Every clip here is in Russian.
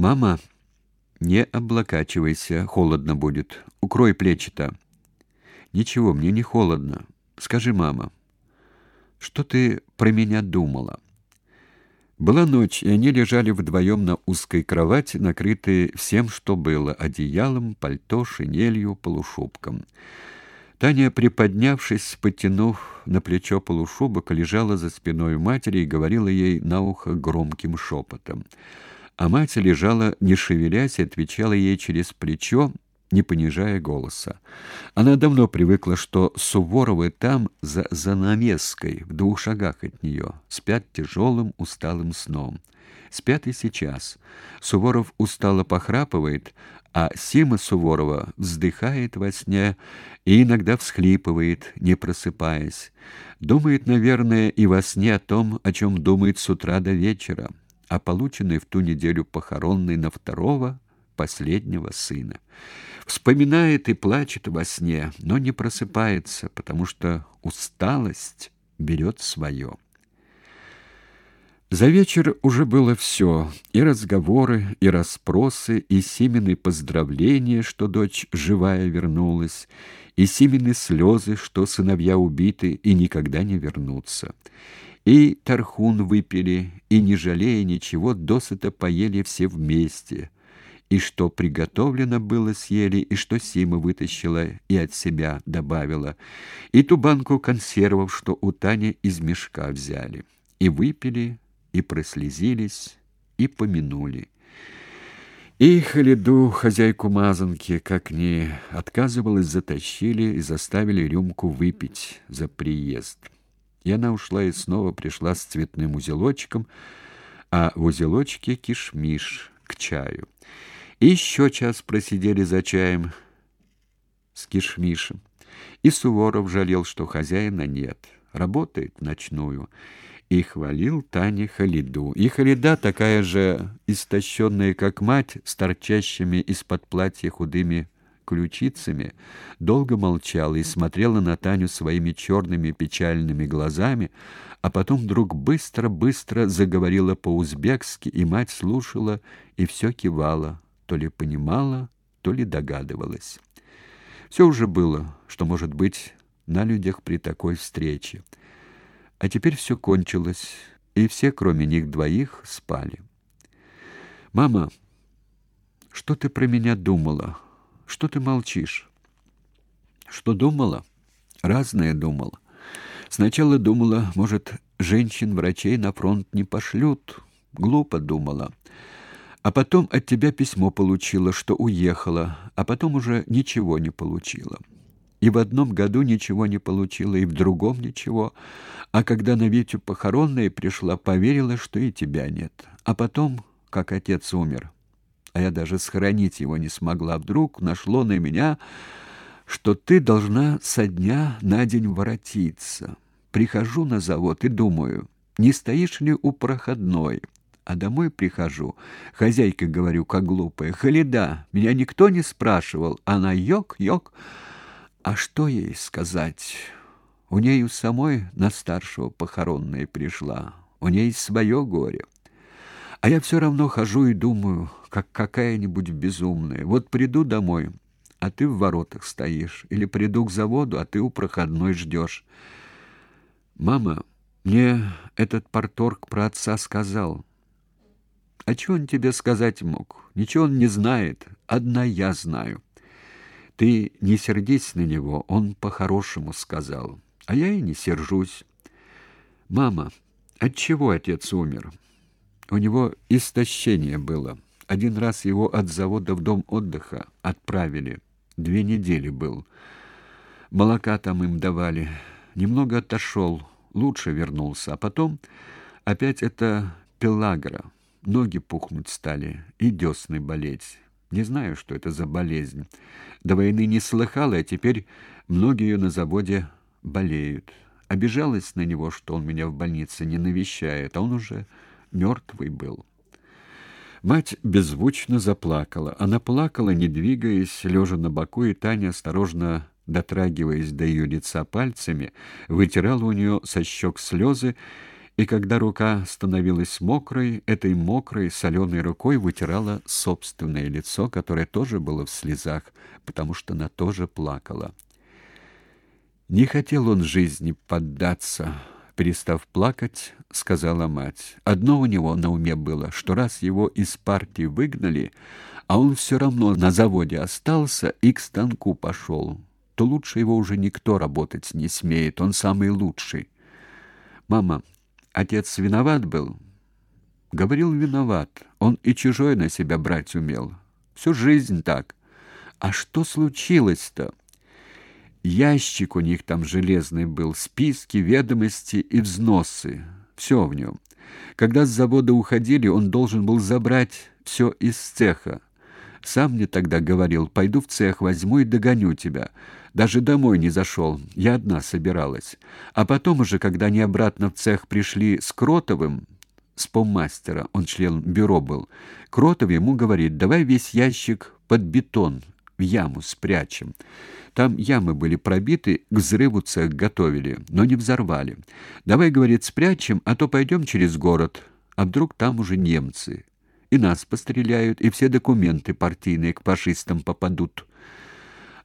Мама, не облокачивайся, холодно будет. Укрой плечи-то. Ничего, мне не холодно. Скажи, мама, что ты про меня думала? Была ночь, и они лежали вдвоем на узкой кровати, накрытые всем, что было: одеялом, пальто, шинелью, полушубком. Таня, приподнявшись, потянув на плечо полушубок, лежала за спиной матери и говорила ей на ухо громким шепотом. А мать лежала, не шевелясь, и отвечала ей через плечо, не понижая голоса. Она давно привыкла, что Суворовы там, за занавеской, в двух шагах от нее, спят тяжелым, усталым сном. Спят и сейчас. Суворов устало похрапывает, а Сима Суворова вздыхает во сне и иногда всхлипывает, не просыпаясь. Думает, наверное, и во сне о том, о чем думает с утра до вечера, о полученной в ту неделю похоронной на второго, последнего сына. Вспоминает и плачет во сне, но не просыпается, потому что усталость берет свое. За вечер уже было все: и разговоры, и расспросы, и Симины поздравления, что дочь живая вернулась, и Симины слезы, что сыновья убиты и никогда не вернутся. И тархун выпили, и не жалея ничего, досыта поели все вместе и что приготовлено было съели, и что Сима вытащила и от себя добавила, и ту банку консервов, что у Тани из мешка взяли, и выпили, и прослезились, и помянули. И Халиду, хозяйку мазанки, как ни отказывалась, затащили и заставили рюмку выпить за приезд. И она ушла и снова пришла с цветным узелочком, а в узелочке кишмиш к чаю. И еще час просидели за чаем с кишмишем. И Суворов жалел, что хозяина нет, работает ночную, и хвалил Тане Халиду. И Халида, такая же истощенная, как мать, с торчащими из-под платья худыми ключицами, долго молчала и смотрела на Таню своими черными печальными глазами, а потом вдруг быстро-быстро заговорила по-узбекски, и мать слушала и все кивала то ли понимала, то ли догадывалась. Все уже было, что может быть на людях при такой встрече. А теперь все кончилось, и все, кроме них двоих, спали. Мама, что ты про меня думала? Что ты молчишь? Что думала? Разное думала. Сначала думала, может, женщин-врачей на фронт не пошлют. Глупо думала. А потом от тебя письмо получила, что уехала, а потом уже ничего не получила. И в одном году ничего не получила, и в другом ничего. А когда на Витю похоронные пришла, поверила, что и тебя нет. А потом, как отец умер, а я даже схоронить его не смогла, вдруг нашло на меня, что ты должна со дня на день воротиться. Прихожу на завод и думаю, не стоишь ли у проходной? А домой прихожу, хозяйка говорю, как глупая, Халида, меня никто не спрашивал. Она йок-йок. А что ей сказать? У ней у самой на старшего похоронная пришла. У ней свое горе. А я все равно хожу и думаю, как какая-нибудь безумная. Вот приду домой, а ты в воротах стоишь, или приду к заводу, а ты у проходной ждешь. Мама, мне этот порторг про отца сказал. А что он тебе сказать мог? Ничего он не знает, одна я знаю. Ты не сердись на него, он по-хорошему сказал. А я и не сержусь. Мама, от чего отец умер? У него истощение было. Один раз его от завода в дом отдыха отправили. Две недели был. Молока там им давали. Немного отошел, лучше вернулся, а потом опять это пелагра. Ноги пухнуть стали и десны болеть. Не знаю, что это за болезнь. До войны не слыхала, а теперь многие на заводе болеют. Обижалась на него, что он меня в больнице не навещает, а он уже мертвый был. Мать беззвучно заплакала. Она плакала, не двигаясь, лежа на боку, и Таня, осторожно дотрагиваясь до ее лица пальцами, вытирала у нее со щек слезы И когда рука становилась мокрой, этой мокрой соленой рукой вытирала собственное лицо, которое тоже было в слезах, потому что она тоже плакала. Не хотел он жизни поддаться, перестав плакать, сказала мать. Одно у него на уме было, что раз его из партии выгнали, а он все равно на заводе остался и к станку пошел, то лучше его уже никто работать не смеет, он самый лучший. Мама, Отец виноват был? Говорил, виноват. Он и чужое на себя брать умел. Всю жизнь так. А что случилось-то? Ящик у них там железный был, списки, ведомости и взносы. Все в нем. Когда с завода уходили, он должен был забрать все из цеха. Сам мне тогда говорил, пойду в цех, возьму и догоню тебя. Даже домой не зашел, я одна собиралась. А потом уже, когда они обратно в цех пришли с Кротовым, с поммастера, он член бюро был, Кротов ему говорит, давай весь ящик под бетон, в яму спрячем. Там ямы были пробиты, к взрыву цех готовили, но не взорвали. Давай, говорит, спрячем, а то пойдем через город, а вдруг там уже немцы и нас постреляют, и все документы партийные к фашистам попадут.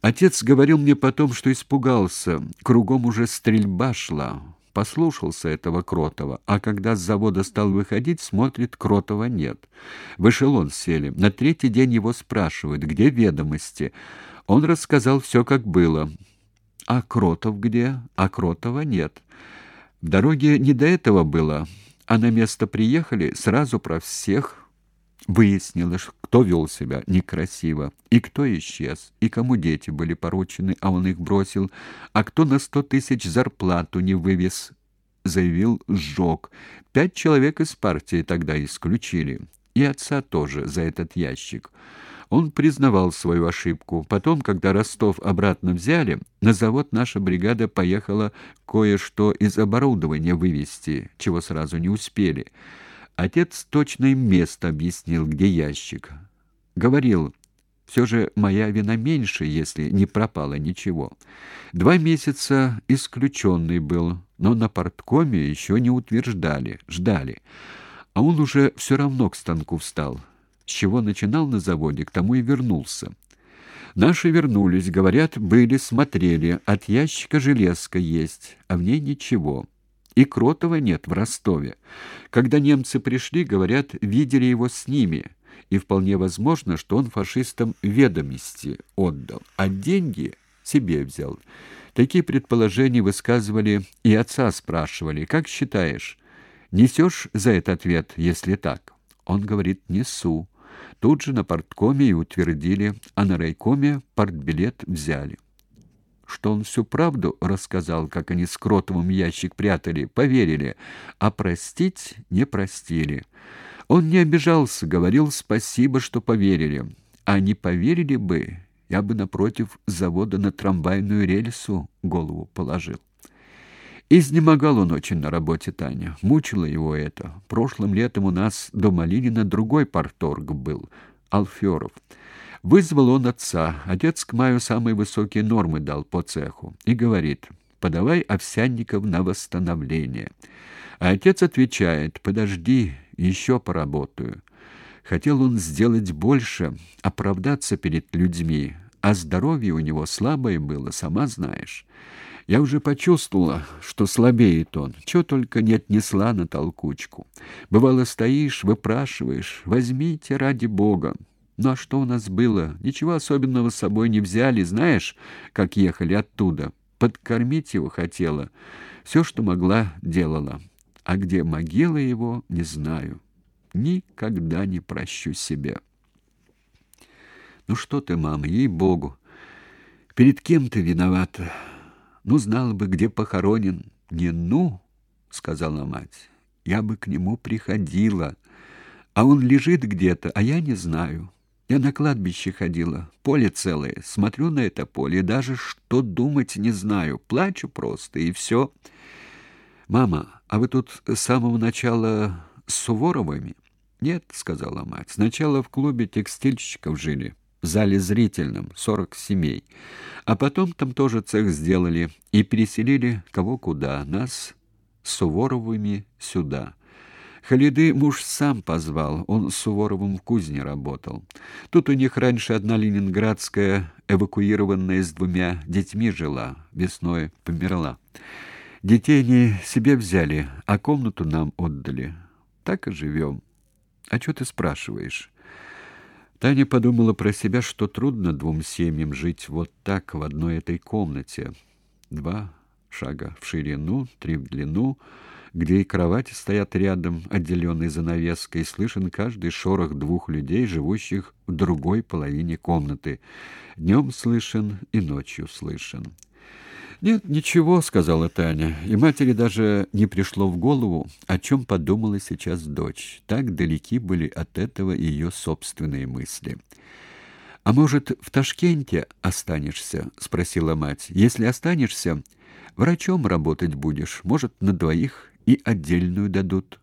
Отец говорил мне потом, что испугался, кругом уже стрельба шла. Послушался этого Кротова, а когда с завода стал выходить, смотрит, Кротова нет. В эшелон сели. На третий день его спрашивают, где ведомости. Он рассказал все, как было. А Кротов где? А Кротова нет. В дороге не до этого было, а на место приехали, сразу про всех Выяснилось, кто вел себя некрасиво, и кто исчез, и кому дети были поручены, а он их бросил, а кто на сто тысяч зарплату не вывез, заявил сжег. Пять человек из партии тогда исключили, и отца тоже за этот ящик. Он признавал свою ошибку. Потом, когда Ростов обратно взяли, на завод наша бригада поехала кое-что из оборудования вывести, чего сразу не успели. Отец точное место объяснил, где ящик. Говорил, все же моя вина меньше, если не пропало ничего. Два месяца исключенный был, но на порткоме еще не утверждали, ждали. А он уже все равно к станку встал. С чего начинал на заводе, к тому и вернулся. Наши вернулись, говорят, были, смотрели, от ящика железка есть, а в ней ничего. И Кротова нет в Ростове. Когда немцы пришли, говорят, видели его с ними, и вполне возможно, что он фашистам ведомости отдал, а деньги себе взял. Такие предположения высказывали и отца спрашивали: "Как считаешь, несешь за этот ответ, если так?" Он говорит: "Несу". Тут же на парткоме и утвердили, а на райкоме партбилет взяли что он всю правду рассказал, как они с Кротовым ящик прятали, поверили, а простить не простили. Он не обижался, говорил спасибо, что поверили. А не поверили бы, я бы напротив завода на трамвайную рельсу голову положил. Изнемогал он очень на работе Таня. Мучило его это. Прошлым летом у нас до Малинина другой парторг был, Алферов. Вызвал он отца. Отец к маю самые высокие нормы дал по цеху и говорит: "Подавай овсянников на восстановление". А отец отвечает: "Подожди, еще поработаю". Хотел он сделать больше, оправдаться перед людьми, а здоровье у него слабое было, сама знаешь. Я уже почувствовала, что слабеет он. Чего только не отнесла на толкучку. Бывало стоишь, выпрашиваешь: "Возьмите ради бога". Ну а что у нас было? Ничего особенного с собой не взяли, знаешь, как ехали оттуда. Подкормить его хотела. Все, что могла, делала. А где могила его, не знаю. Никогда не прощу себе. Ну что ты, мама, ей-богу. Перед кем ты виновата? Ну знала бы, где похоронен. Не ну, сказала мать. Я бы к нему приходила. А он лежит где-то, а я не знаю. Я на кладбище ходила, поле целое. Смотрю на это поле, даже что думать не знаю. Плачу просто, и все. Мама, а вы тут с самого начала с Суворовыми? Нет, сказала мать. Сначала в клубе текстильщиков жили, в зале зрительном, сорок семей. А потом там тоже цех сделали и переселили кого куда. Нас с Суворовыми сюда. Халиды муж сам позвал, он с Суворовым в кузне работал. Тут у них раньше одна ленинградская, эвакуированная с двумя детьми жила, весной померла. Детей они себе взяли, а комнату нам отдали. Так и живем. А что ты спрашиваешь? Таня подумала про себя, что трудно двум семьям жить вот так в одной этой комнате. Два шага в ширину, три в длину — где и кровати стоят рядом, отделенные занавеской, слышен каждый шорох двух людей, живущих в другой половине комнаты. Днем слышен и ночью слышен. «Нет, ничего», — сказала Таня, и матери даже не пришло в голову, о чем подумала сейчас дочь. Так далеки были от этого ее собственные мысли. «А может, в Ташкенте останешься?» — спросила мать. «Если останешься, врачом работать будешь, может, на двоих и отдельную дадут.